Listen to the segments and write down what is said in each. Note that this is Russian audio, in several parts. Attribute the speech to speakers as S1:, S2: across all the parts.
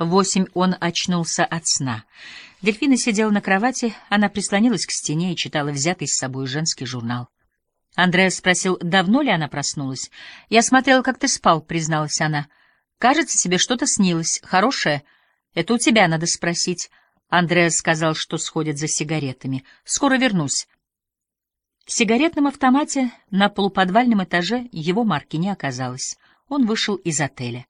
S1: Восемь он очнулся от сна. Дельфина сидела на кровати, она прислонилась к стене и читала взятый с собой женский журнал. Андреас спросил, давно ли она проснулась. «Я смотрела, как ты спал», — призналась она. «Кажется, тебе что-то снилось. Хорошее? Это у тебя надо спросить». Андреас сказал, что сходит за сигаретами. «Скоро вернусь». В сигаретном автомате на полуподвальном этаже его марки не оказалось. Он вышел из отеля.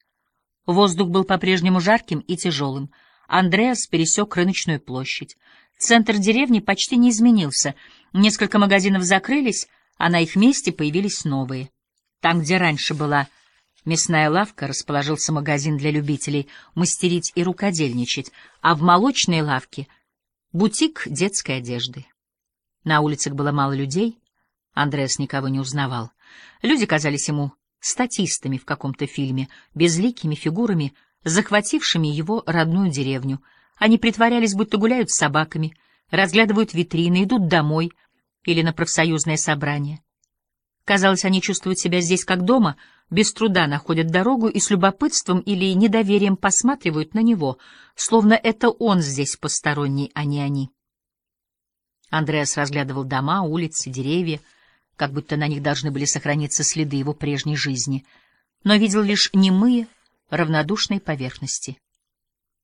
S1: Воздух был по-прежнему жарким и тяжелым. Андреас пересек рыночную площадь. Центр деревни почти не изменился. Несколько магазинов закрылись, а на их месте появились новые. Там, где раньше была мясная лавка, расположился магазин для любителей мастерить и рукодельничать, а в молочной лавке — бутик детской одежды. На улицах было мало людей, Андреас никого не узнавал. Люди казались ему статистами в каком-то фильме, безликими фигурами, захватившими его родную деревню. Они притворялись, будто гуляют с собаками, разглядывают витрины, идут домой — или на профсоюзное собрание. Казалось, они чувствуют себя здесь как дома, без труда находят дорогу и с любопытством или недоверием посматривают на него, словно это он здесь посторонний, а не они. Андреас разглядывал дома, улицы, деревья, как будто на них должны были сохраниться следы его прежней жизни, но видел лишь немые, равнодушные поверхности.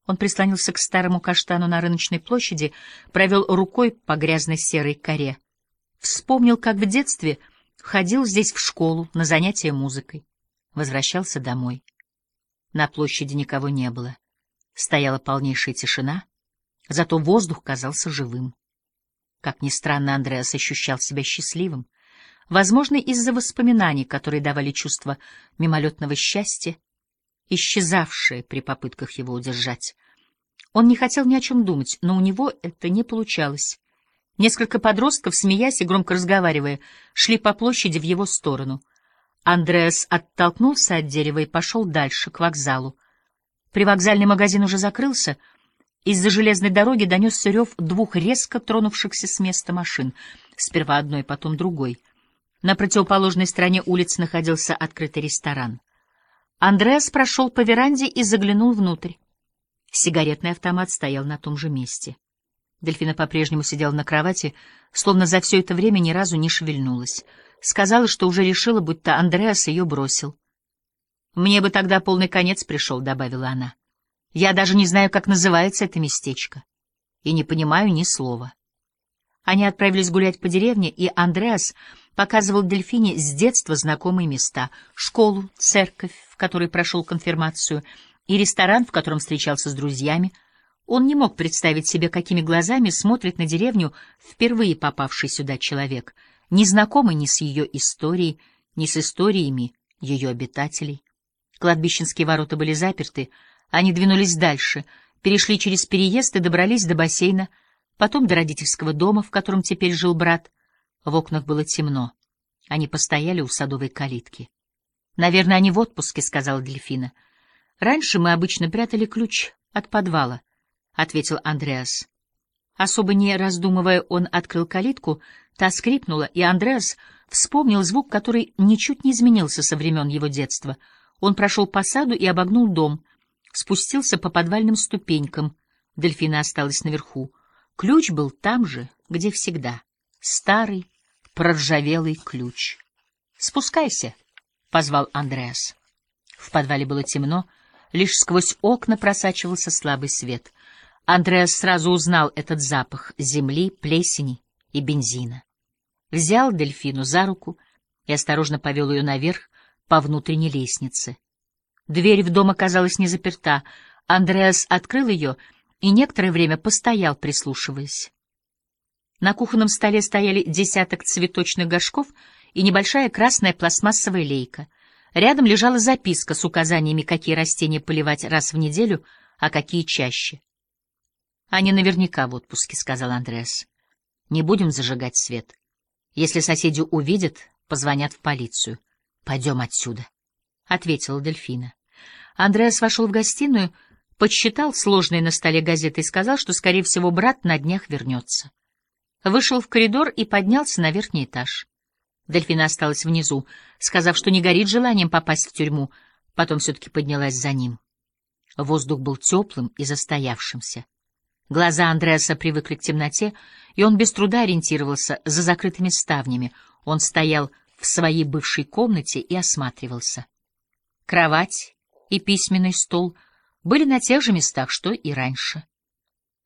S1: Он прислонился к старому каштану на рыночной площади, провел рукой по грязной серой коре — Вспомнил, как в детстве ходил здесь в школу на занятия музыкой. Возвращался домой. На площади никого не было. Стояла полнейшая тишина, зато воздух казался живым. Как ни странно, Андреас ощущал себя счастливым, возможно, из-за воспоминаний, которые давали чувство мимолетного счастья, исчезавшее при попытках его удержать. Он не хотел ни о чем думать, но у него это не получалось. Несколько подростков, смеясь и громко разговаривая, шли по площади в его сторону. Андреас оттолкнулся от дерева и пошел дальше, к вокзалу. Привокзальный магазин уже закрылся. Из-за железной дороги донесся рев двух резко тронувшихся с места машин, сперва одной, потом другой. На противоположной стороне улицы находился открытый ресторан. Андреас прошел по веранде и заглянул внутрь. Сигаретный автомат стоял на том же месте. Дельфина по-прежнему сидела на кровати, словно за все это время ни разу не шевельнулась. Сказала, что уже решила, будто Андреас ее бросил. «Мне бы тогда полный конец пришел», — добавила она. «Я даже не знаю, как называется это местечко. И не понимаю ни слова». Они отправились гулять по деревне, и Андреас показывал Дельфине с детства знакомые места — школу, церковь, в которой прошел конфирмацию, и ресторан, в котором встречался с друзьями — он не мог представить себе, какими глазами смотрит на деревню впервые попавший сюда человек, не знакомый ни с ее историей, ни с историями ее обитателей. Кладбищенские ворота были заперты, они двинулись дальше, перешли через переезд и добрались до бассейна, потом до родительского дома, в котором теперь жил брат. В окнах было темно. Они постояли у садовой калитки. «Наверное, они в отпуске», — сказала Дельфина. «Раньше мы обычно прятали ключ от подвала. — ответил Андреас. Особо не раздумывая, он открыл калитку, та скрипнула, и Андреас вспомнил звук, который ничуть не изменился со времен его детства. Он прошел по саду и обогнул дом, спустился по подвальным ступенькам. Дельфина осталась наверху. Ключ был там же, где всегда. Старый, проржавелый ключ. «Спускайся», — позвал Андреас. В подвале было темно, лишь сквозь окна просачивался слабый свет. Андреас сразу узнал этот запах земли, плесени и бензина. Взял дельфину за руку и осторожно повел ее наверх по внутренней лестнице. Дверь в дом оказалась не заперта. Андреас открыл ее и некоторое время постоял, прислушиваясь. На кухонном столе стояли десяток цветочных горшков и небольшая красная пластмассовая лейка. Рядом лежала записка с указаниями, какие растения поливать раз в неделю, а какие чаще. Они наверняка в отпуске, — сказал Андреас. Не будем зажигать свет. Если соседи увидят, позвонят в полицию. Пойдем отсюда, — ответила Дельфина. Андреас вошел в гостиную, подсчитал сложные на столе газеты и сказал, что, скорее всего, брат на днях вернется. Вышел в коридор и поднялся на верхний этаж. Дельфина осталась внизу, сказав, что не горит желанием попасть в тюрьму, потом все-таки поднялась за ним. Воздух был теплым и застоявшимся. Глаза Андреаса привыкли к темноте, и он без труда ориентировался за закрытыми ставнями. Он стоял в своей бывшей комнате и осматривался. Кровать и письменный стол были на тех же местах, что и раньше.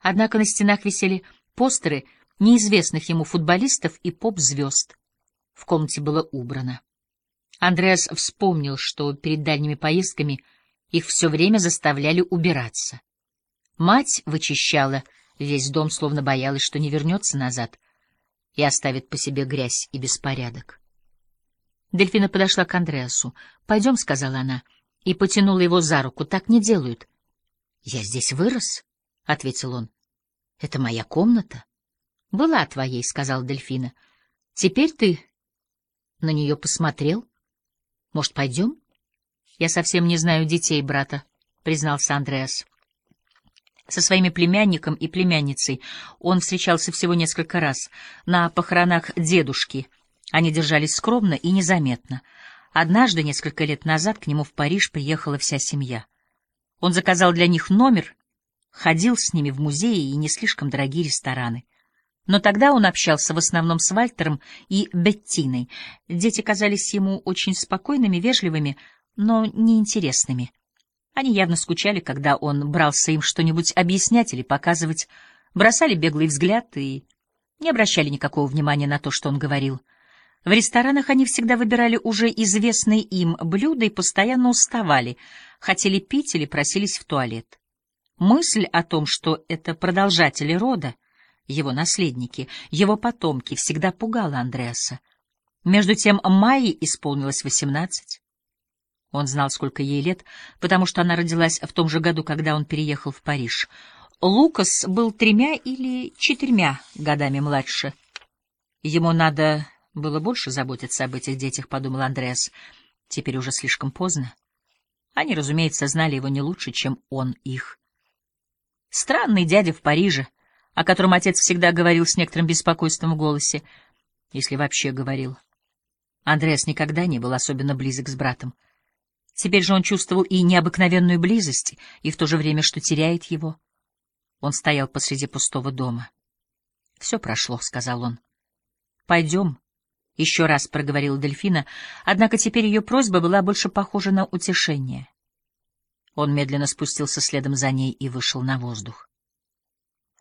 S1: Однако на стенах висели постеры неизвестных ему футболистов и поп-звезд. В комнате было убрано. Андреас вспомнил, что перед дальними поездками их все время заставляли убираться. Мать вычищала весь дом, словно боялась, что не вернется назад и оставит по себе грязь и беспорядок. Дельфина подошла к Андреасу. «Пойдем», — сказала она, и потянула его за руку. «Так не делают». «Я здесь вырос», — ответил он. «Это моя комната». «Была твоей», — сказала Дельфина. «Теперь ты на нее посмотрел. Может, пойдем?» «Я совсем не знаю детей брата», — признался Андреас. Со своими племянником и племянницей он встречался всего несколько раз. На похоронах дедушки они держались скромно и незаметно. Однажды, несколько лет назад, к нему в Париж приехала вся семья. Он заказал для них номер, ходил с ними в музеи и не слишком дорогие рестораны. Но тогда он общался в основном с Вальтером и Беттиной. Дети казались ему очень спокойными, вежливыми, но неинтересными. Они явно скучали, когда он брался им что-нибудь объяснять или показывать, бросали беглый взгляд и не обращали никакого внимания на то, что он говорил. В ресторанах они всегда выбирали уже известные им блюда и постоянно уставали, хотели пить или просились в туалет. Мысль о том, что это продолжатели рода, его наследники, его потомки, всегда пугала Андреаса. Между тем Майе исполнилось восемнадцать. Он знал, сколько ей лет, потому что она родилась в том же году, когда он переехал в Париж. Лукас был тремя или четырьмя годами младше. Ему надо было больше заботиться об этих детях, — подумал Андреас. Теперь уже слишком поздно. Они, разумеется, знали его не лучше, чем он их. Странный дядя в Париже, о котором отец всегда говорил с некоторым беспокойством в голосе, если вообще говорил. Андреас никогда не был особенно близок с братом. Теперь же он чувствовал и необыкновенную близость, и в то же время, что теряет его. Он стоял посреди пустого дома. — Все прошло, — сказал он. — Пойдем, — еще раз проговорила Дельфина, однако теперь ее просьба была больше похожа на утешение. Он медленно спустился следом за ней и вышел на воздух.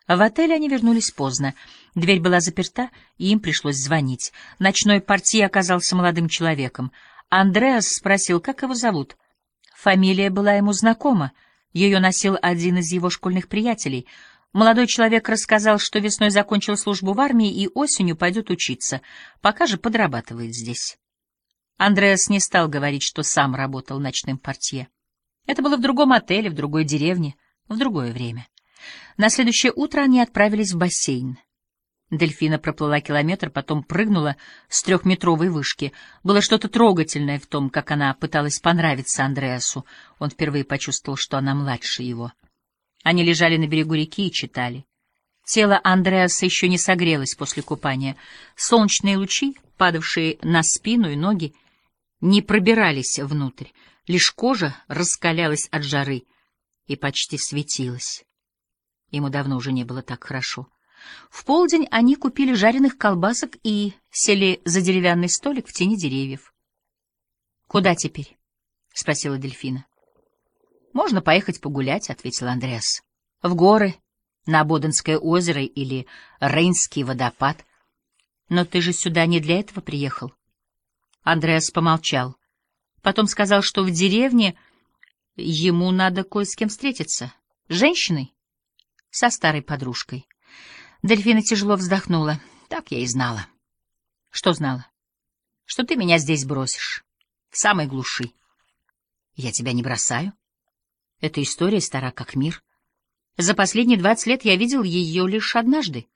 S1: В отеле они вернулись поздно. Дверь была заперта, и им пришлось звонить. Ночной портье оказался молодым человеком — Андреас спросил, как его зовут. Фамилия была ему знакома. Ее носил один из его школьных приятелей. Молодой человек рассказал, что весной закончил службу в армии и осенью пойдет учиться, пока же подрабатывает здесь. Андреас не стал говорить, что сам работал ночным портье. Это было в другом отеле, в другой деревне, в другое время. На следующее утро они отправились в бассейн. Дельфина проплыла километр, потом прыгнула с трехметровой вышки. Было что-то трогательное в том, как она пыталась понравиться Андреасу. Он впервые почувствовал, что она младше его. Они лежали на берегу реки и читали. Тело Андреаса еще не согрелось после купания. Солнечные лучи, падавшие на спину и ноги, не пробирались внутрь. Лишь кожа раскалялась от жары и почти светилась. Ему давно уже не было так хорошо. В полдень они купили жареных колбасок и сели за деревянный столик в тени деревьев. — Куда теперь? — спросила Дельфина. — Можно поехать погулять, — ответил Андреас. — В горы, на Боденское озеро или Рейнский водопад. Но ты же сюда не для этого приехал. Андреас помолчал. Потом сказал, что в деревне ему надо кое с кем встретиться. Женщиной? Со старой подружкой. Дельфина тяжело вздохнула. Так я и знала. Что знала? Что ты меня здесь бросишь. В самой глуши. Я тебя не бросаю. Эта история стара как мир. За последние двадцать лет я видел ее лишь однажды.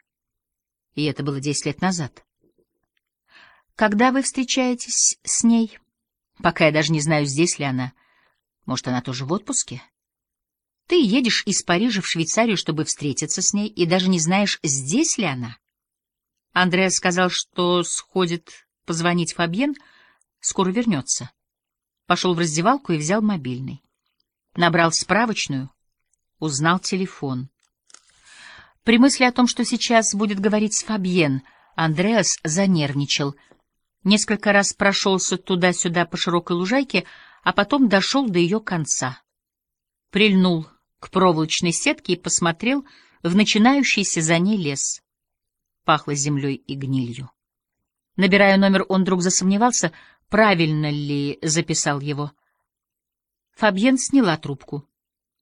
S1: И это было десять лет назад. Когда вы встречаетесь с ней? Пока я даже не знаю, здесь ли она. Может, она тоже в отпуске? Ты едешь из Парижа в Швейцарию, чтобы встретиться с ней, и даже не знаешь, здесь ли она. Андреас сказал, что сходит позвонить Фабьен, скоро вернется. Пошел в раздевалку и взял мобильный. Набрал справочную, узнал телефон. При мысли о том, что сейчас будет говорить с Фабьен, Андреас занервничал. Несколько раз прошелся туда-сюда по широкой лужайке, а потом дошел до ее конца. Прильнул к проволочной сетке и посмотрел в начинающийся за ней лес. Пахло землей и гнилью. Набирая номер, он вдруг засомневался, правильно ли записал его. Фабьен сняла трубку.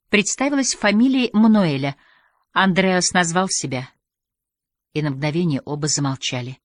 S1: Представилась фамилией Мануэля. Андреас назвал себя. И на мгновение оба замолчали.